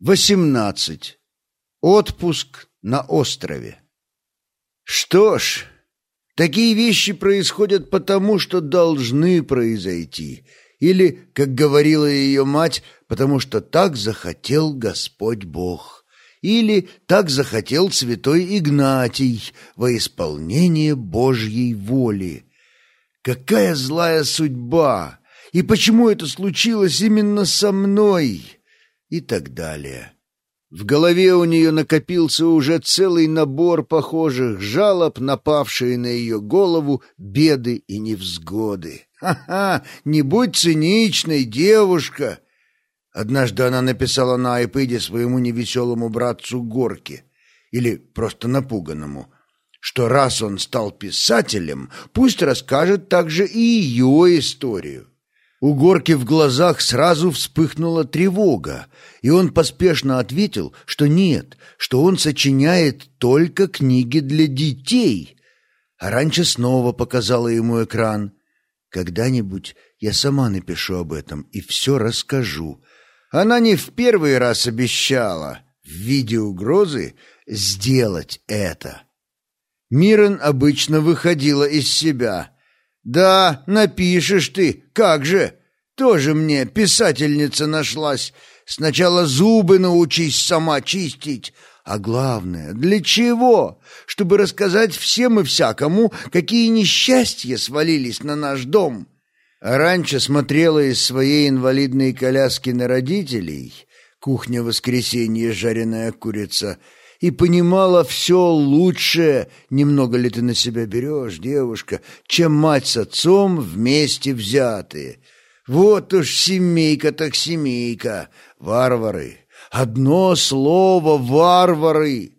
18. Отпуск на острове. Что ж, такие вещи происходят потому, что должны произойти, или, как говорила ее мать, потому что так захотел Господь Бог, или так захотел святой Игнатий во исполнение Божьей воли. Какая злая судьба! И почему это случилось именно со мной? И так далее. В голове у нее накопился уже целый набор похожих жалоб, напавшие на ее голову беды и невзгоды. «Ха-ха! Не будь циничной, девушка!» Однажды она написала на айпэде своему невеселому братцу Горке, или просто напуганному, что раз он стал писателем, пусть расскажет также и ее историю. У Горки в глазах сразу вспыхнула тревога, и он поспешно ответил, что нет, что он сочиняет только книги для детей. А раньше снова показала ему экран. «Когда-нибудь я сама напишу об этом и все расскажу». Она не в первый раз обещала в виде угрозы сделать это. Мирон обычно выходила из себя — «Да, напишешь ты, как же! Тоже мне писательница нашлась. Сначала зубы научись сама чистить. А главное, для чего? Чтобы рассказать всем и всякому, какие несчастья свалились на наш дом». А раньше смотрела из своей инвалидной коляски на родителей, кухня воскресенье, жареная курица — и понимала все лучше, немного ли ты на себя берешь, девушка, чем мать с отцом вместе взятые. Вот уж семейка так семейка, варвары. Одно слово — варвары.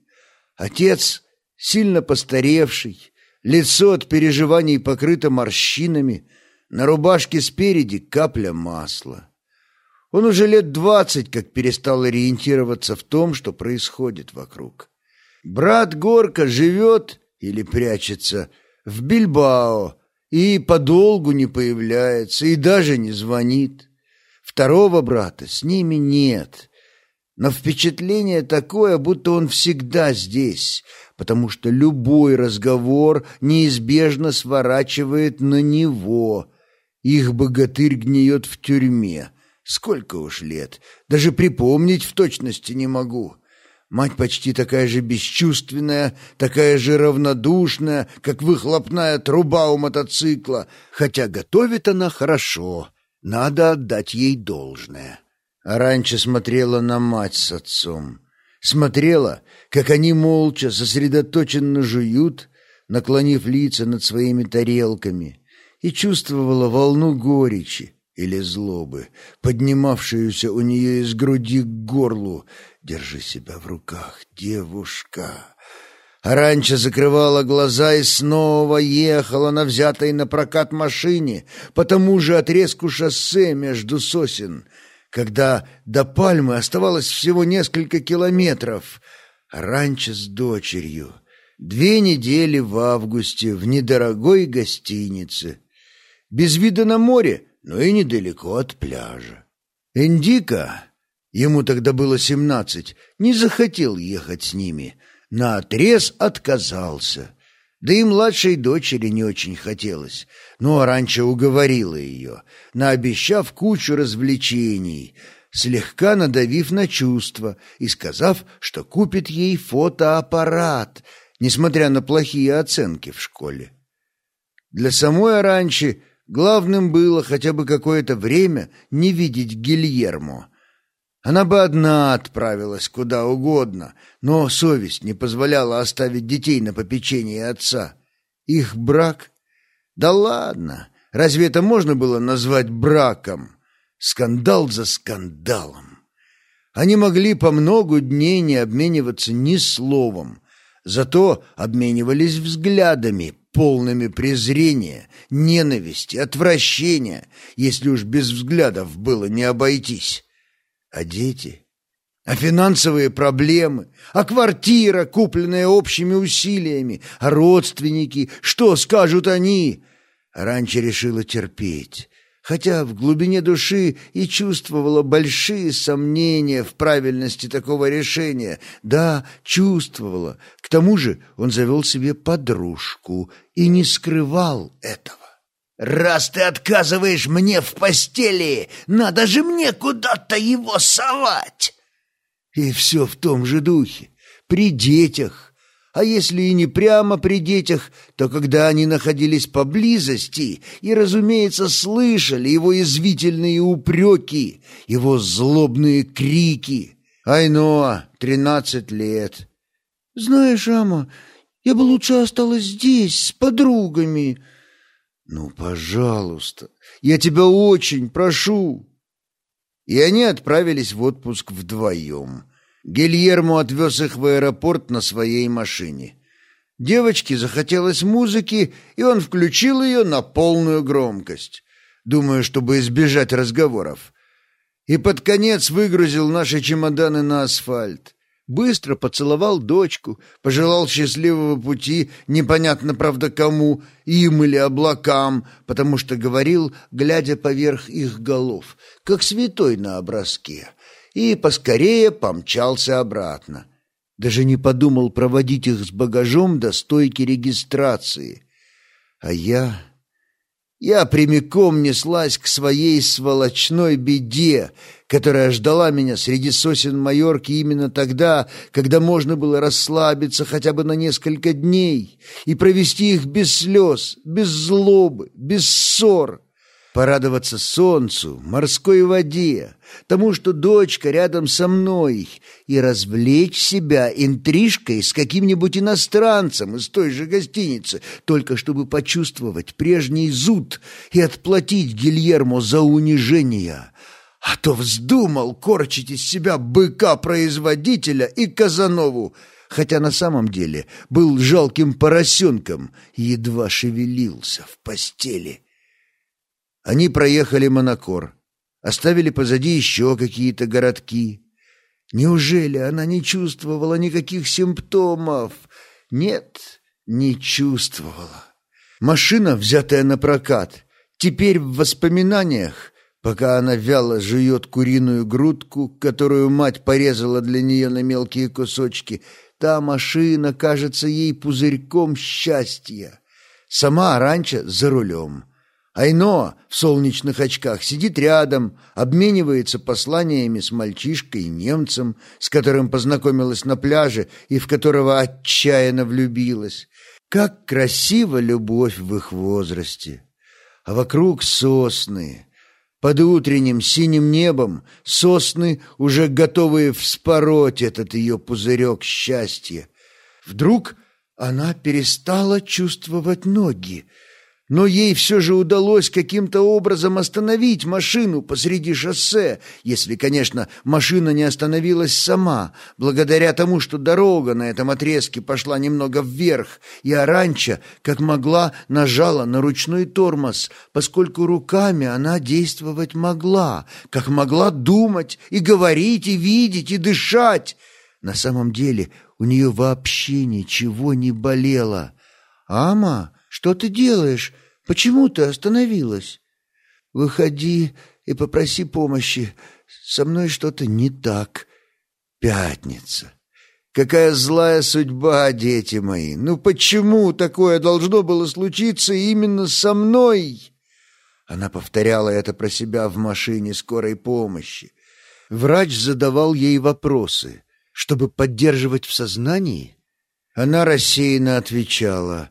Отец, сильно постаревший, лицо от переживаний покрыто морщинами, на рубашке спереди капля масла. Он уже лет двадцать как перестал ориентироваться в том, что происходит вокруг. Брат Горка живет или прячется в Бильбао и подолгу не появляется и даже не звонит. Второго брата с ними нет. Но впечатление такое, будто он всегда здесь, потому что любой разговор неизбежно сворачивает на него. Их богатырь гниет в тюрьме — Сколько уж лет, даже припомнить в точности не могу. Мать почти такая же бесчувственная, такая же равнодушная, как выхлопная труба у мотоцикла, хотя готовит она хорошо, надо отдать ей должное. А раньше смотрела на мать с отцом. Смотрела, как они молча, сосредоточенно жуют, наклонив лица над своими тарелками, и чувствовала волну горечи, или злобы, поднимавшуюся у нее из груди к горлу. «Держи себя в руках, девушка!» А раньше закрывала глаза и снова ехала на взятой на прокат машине по тому же отрезку шоссе между сосен, когда до Пальмы оставалось всего несколько километров. А раньше с дочерью. Две недели в августе в недорогой гостинице. Без вида на море — но и недалеко от пляжа. Эндика, ему тогда было семнадцать, не захотел ехать с ними, наотрез отказался. Да и младшей дочери не очень хотелось, но раньше уговорила ее, наобещав кучу развлечений, слегка надавив на чувства и сказав, что купит ей фотоаппарат, несмотря на плохие оценки в школе. Для самой Аранчи Главным было хотя бы какое-то время не видеть Гильермо. Она бы одна отправилась куда угодно, но совесть не позволяла оставить детей на попечении отца. Их брак? Да ладно, разве это можно было назвать браком? Скандал за скандалом. Они могли по многу дней не обмениваться ни словом, зато обменивались взглядами, полными презрения, ненависти, отвращения, если уж без взглядов было не обойтись. А дети? А финансовые проблемы? А квартира, купленная общими усилиями? А родственники? Что скажут они? Раньше решила терпеть. Хотя в глубине души и чувствовала большие сомнения в правильности такого решения. Да, чувствовала. К тому же он завел себе подружку и не скрывал этого. «Раз ты отказываешь мне в постели, надо же мне куда-то его совать!» И все в том же духе, при детях а если и не прямо при детях, то когда они находились поблизости и, разумеется, слышали его язвительные упреки, его злобные крики. Айно, тринадцать лет. «Знаешь, Ама, я бы лучше осталась здесь, с подругами». «Ну, пожалуйста, я тебя очень прошу». И они отправились в отпуск вдвоем. Гильермо отвез их в аэропорт на своей машине. Девочке захотелось музыки, и он включил ее на полную громкость, думаю, чтобы избежать разговоров. И под конец выгрузил наши чемоданы на асфальт. Быстро поцеловал дочку, пожелал счастливого пути, непонятно, правда, кому, им или облакам, потому что говорил, глядя поверх их голов, как святой на образке — и поскорее помчался обратно. Даже не подумал проводить их с багажом до стойки регистрации. А я... Я прямиком неслась к своей сволочной беде, которая ждала меня среди сосен Майорки именно тогда, когда можно было расслабиться хотя бы на несколько дней и провести их без слез, без злобы, без ссор. Порадоваться солнцу, морской воде, тому, что дочка рядом со мной, и развлечь себя интрижкой с каким-нибудь иностранцем из той же гостиницы, только чтобы почувствовать прежний зуд и отплатить Гильермо за унижение. А то вздумал корчить из себя быка-производителя и Казанову, хотя на самом деле был жалким поросенком едва шевелился в постели. Они проехали Монокор, оставили позади еще какие-то городки. Неужели она не чувствовала никаких симптомов? Нет, не чувствовала. Машина, взятая на прокат, теперь в воспоминаниях, пока она вяло жует куриную грудку, которую мать порезала для нее на мелкие кусочки, та машина кажется ей пузырьком счастья. Сама раньше за рулем — Айно в солнечных очках сидит рядом, обменивается посланиями с мальчишкой-немцем, с которым познакомилась на пляже и в которого отчаянно влюбилась. Как красива любовь в их возрасте! А вокруг сосны. Под утренним синим небом сосны, уже готовые вспороть этот ее пузырек счастья. Вдруг она перестала чувствовать ноги, но ей все же удалось каким-то образом остановить машину посреди шоссе, если, конечно, машина не остановилась сама, благодаря тому, что дорога на этом отрезке пошла немного вверх, и Аранча, как могла, нажала на ручной тормоз, поскольку руками она действовать могла, как могла думать и говорить, и видеть, и дышать. На самом деле у нее вообще ничего не болело. «Ама, что ты делаешь?» Почему ты остановилась? Выходи и попроси помощи. Со мной что-то не так. Пятница. Какая злая судьба, дети мои! Ну почему такое должно было случиться именно со мной? Она повторяла это про себя в машине скорой помощи. Врач задавал ей вопросы, чтобы поддерживать в сознании. Она рассеянно отвечала —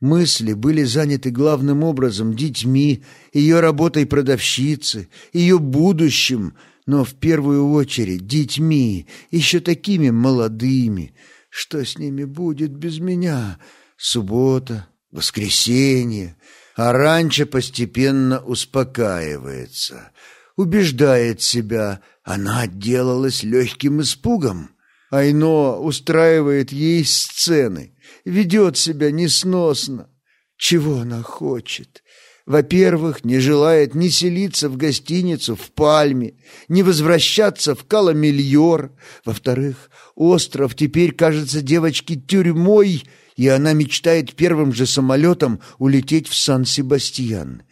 Мысли были заняты главным образом детьми, ее работой продавщицы, ее будущим, но в первую очередь детьми, еще такими молодыми. Что с ними будет без меня? Суббота, воскресенье. А раньше постепенно успокаивается, убеждает себя, она отделалась легким испугом. Айно устраивает ей сцены — ведет себя несносно. Чего она хочет? Во-первых, не желает ни селиться в гостиницу в Пальме, ни возвращаться в Каламельор. Во-вторых, остров теперь кажется девочке тюрьмой, и она мечтает первым же самолетом улететь в Сан-Себастьян.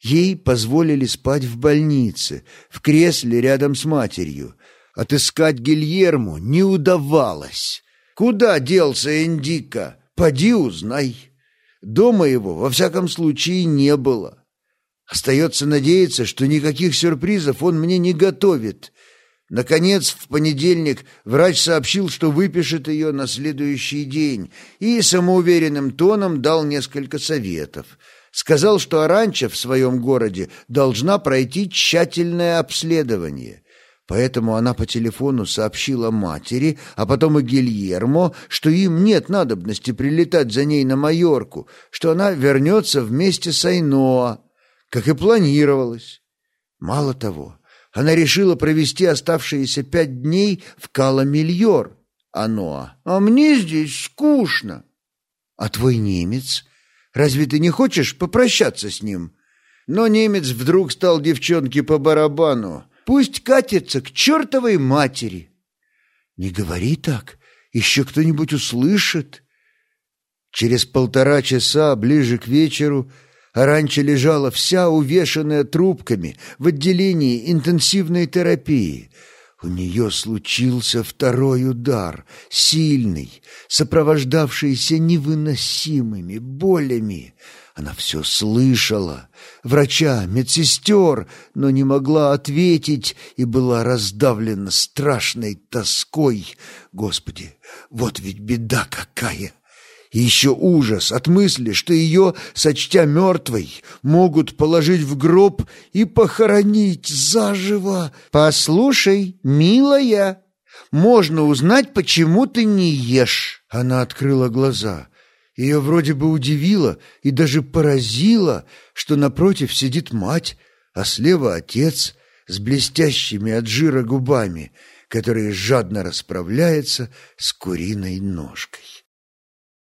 Ей позволили спать в больнице, в кресле рядом с матерью. Отыскать Гильерму не удавалось. Куда делся Эндика? Поди узнай. Дома его, во всяком случае, не было. Остается надеяться, что никаких сюрпризов он мне не готовит. Наконец, в понедельник врач сообщил, что выпишет ее на следующий день, и самоуверенным тоном дал несколько советов. Сказал, что Аранча в своем городе должна пройти тщательное обследование. Поэтому она по телефону сообщила матери, а потом и Гильермо, что им нет надобности прилетать за ней на Майорку, что она вернется вместе с Айноа, как и планировалось. Мало того, она решила провести оставшиеся пять дней в Каламильор, Аноа. «А мне здесь скучно». «А твой немец? Разве ты не хочешь попрощаться с ним?» Но немец вдруг стал девчонке по барабану. Пусть катится к чертовой матери. Не говори так, еще кто-нибудь услышит. Через полтора часа, ближе к вечеру, Раньше лежала вся увешанная трубками в отделении интенсивной терапии. У нее случился второй удар, сильный, сопровождавшийся невыносимыми болями. Она все слышала, врача, медсестер, но не могла ответить и была раздавлена страшной тоской. Господи, вот ведь беда какая! И еще ужас от мысли, что ее, сочтя мертвой, могут положить в гроб и похоронить заживо. «Послушай, милая, можно узнать, почему ты не ешь?» Она открыла глаза. Ее вроде бы удивило и даже поразило, что напротив сидит мать, а слева отец с блестящими от жира губами, который жадно расправляется с куриной ножкой.